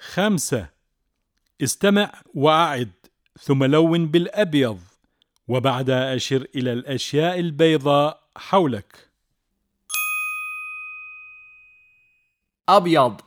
خمسة. استمع وأعد ثم لون بالأبيض وبعدها أشر إلى الأشياء البيضاء حولك. أبيض.